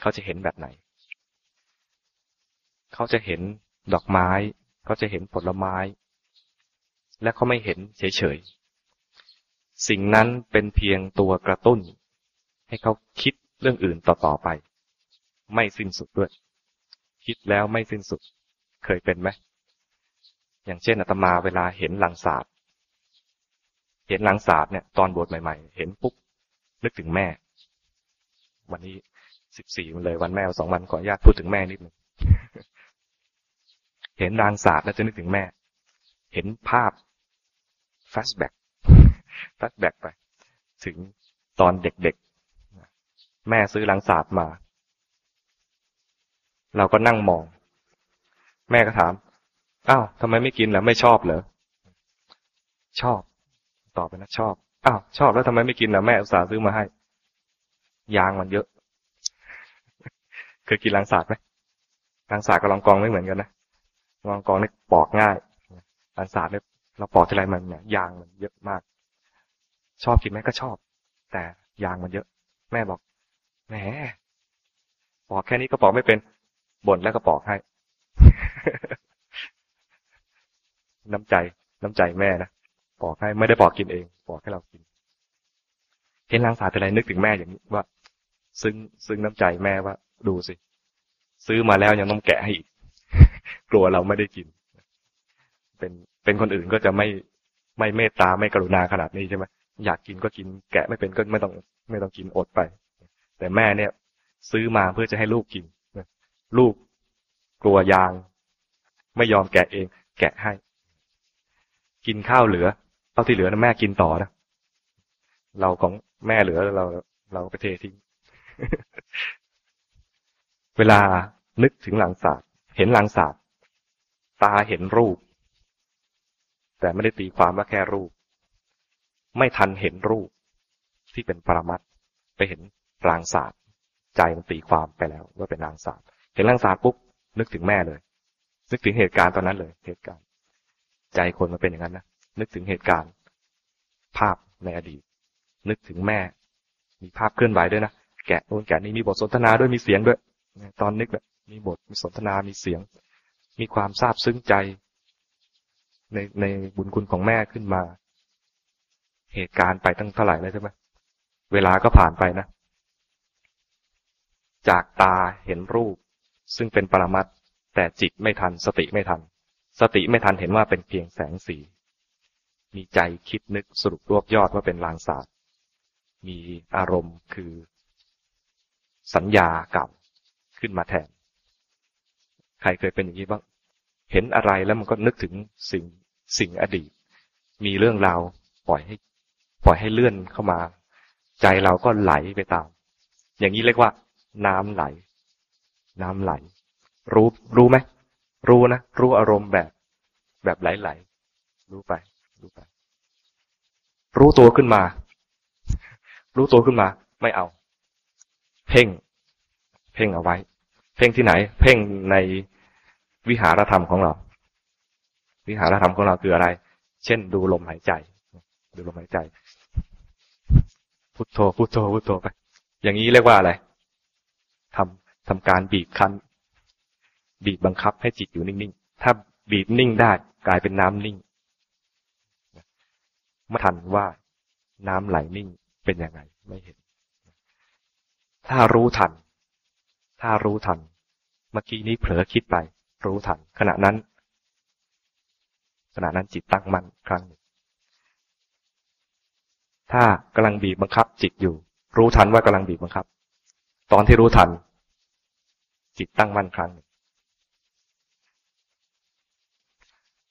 เขาจะเห็นแบบไหน เขาจะเห็นดอกไม้ เขาจะเห็นผลไม้ และเขาไม่เห็นเฉยๆ สิ่งนั้นเป็นเพียงตัวกระตุ้น ให้เขาคิดเรื่องอื่นต่อๆไป ไม่สิ้นสุดด้วย คิดแล้วไม่สิ้นสุด เคยเป็นไหมอย่างเช่นอาตมาเวลาเห็นลังศาสตร์เห็นลังศาสตร์เนี่ยตอนบวชใหม่ ๆ เห็นปุ๊บนึกถึงแม่ วันนี้สิบสี่มันเลยวันแม่สองวันขออนุญาตพูดถึงแม่นิดหนึ่งเห็นรางศาสตร์แล้วจะนึกถึงแม่ เห็นภาพ flashback flashback ไป ถึงตอนเด็ก แม่ซื้อลางสาดมา เราก็นั่งมอง แม่ก็ถาม อ้าวทำไมไม่กินล่ะ ไม่ชอบเหรอ ชอบ ตอบไปนะชอบ อ้าว ชอบแล้วทำไมไม่กินล่ะ แม่อุตส่าห์ซื้อมาให้ ยางมันเยอะ เคยกินลังสาดไหมลังสาดกับลองกองไม่เหมือนกันนะลองกองนี่ปอกง่ายลังสาดเนี่ยเราปอกทีไรมันเนี่ยยางมันเยอะมาก ชอบกินไหมก็ชอบ แต่ยางมันเยอะ แม่บอก แหมปอกแค่นี้ก็ปอกไม่เป็นบ่นแล้วก็ปอกให้ น้ำใจ น้ำใจแม่นะปอกให้ไม่ได้ปอกกินเอง ปอกให้เรากิน เห็นลังสาดทีไรนึกถึงแม่อย่างนี้ว่า ซึ้งซึ้งน้ำใจแม่ว่า ดูสิ ซื้อมาแล้วยังต้องแกะให้อีก กลัวเราไม่ได้กิน เป็นเป็นคนอื่นก็จะไม่ไม่เมตตาไม่กรุณาขนาดนี้ใช่ไหมอยากกินก็กิน แกะไม่เป็นก็ไม่ต้อง ไม่ต้องกินอดไป แต่แม่เนี่ย ซื้อมาเพื่อจะให้ลูกกินลูกกลัวยาง ไม่ยอมแกะเอง แกะให้ กินข้าวเหลือเอาที่เหลือนะแม่กินต่อนะเราของแม่เหลือเรา เราไปเททิ้งเวลานึกถึงหลังศาสตร์เห็นหลังศาสตร์ตาเห็นรูป แต่ไม่ได้ตีความว่าแค่รูป ไม่ทันเห็นรูปที่เป็นปรมัตไปเห็น รางศาสตร์ใจมันตีความไปแล้วว่าเป็นรางศาสตร์เห็นรางศาสตร์ปุ๊บนึกถึงแม่เลย นึกถึงเหตุการณ์ตอนนั้นเลย เหตุการณ์ ใจคนมันเป็นอย่างนั้นนะนึกถึงเหตุการณ์ ภาพในอดีต นึกถึงแม่ มีภาพเคลื่อนไหวด้วยนะแกะโน่นแกะนี่มีบทสนทนาด้วยมีเสียงด้วย ตอนนึกแบบมีบทมีสนทนามีเสียง มีความซาบซึ้งใจ ในในบุญคุณของแม่ขึ้นมา เหตุการณ์ไปตั้งเท่าไหร่แล้วใช่ไหมเวลาก็ผ่านไปนะ จากตาเห็นรูป ซึ่งเป็นปรมัตแต่จิตไม่ทัน สติไม่ทัน สติไม่ทันเห็นว่าเป็นเพียงแสงสี มีใจคิดนึกสรุปรวบยอดว่าเป็นลางศาสตร์มีอารมณ์คือ สัญญาเก่าขึ้นมาแทน ใครเคยเป็นอย่างนี้บ้าง เห็นอะไรแล้วมันก็นึกถึงสิ่งสิ่งอดีต มีเรื่องราวปล่อยให้ ปล่อยให้เลื่อนเข้ามา ใจเราก็ไหลไปตาม อย่างนี้เรียกว่า น้ำไหล น้ำไหล รู้รู้ไหมรู้นะรู้อารมณ์แบบ แบบไหลๆรู้ไป รู้ไป รู้ตัวขึ้นมา รู้ตัวขึ้นมา ไม่เอา เพ่ง เพ่งเอาไว้ เพ่งที่ไหน เพ่งในวิหารธรรมของเรา วิหารธรรมของเราคืออะไร เช่น ดูลมหายใจ ดูลมหายใจ พุทโธพุทโธพุทโธไป อย่างนี้เรียกว่าอะไร ทำทำการบีบคั้น บีบบังคับให้จิตอยู่นิ่งๆ ถ้าบีบนิ่งได้กลายเป็นน้ำนิ่งไม่ทันว่าน้ำไหลนิ่งเป็นยังไงไม่เห็น ถ้ารู้ทัน ถ้ารู้ทัน เมื่อกี้นี้เผลอคิดไป รู้ทัน ขณะนั้น ขณะนั้นจิตตั้งมั่นครั้งหนึ่งถ้ากำลังบีบบังคับจิตอยู่ รู้ทันว่ากำลังบีบบังคับ ตอนที่รู้ทัน จิตตั้งมั่นครั้งหนึ่ง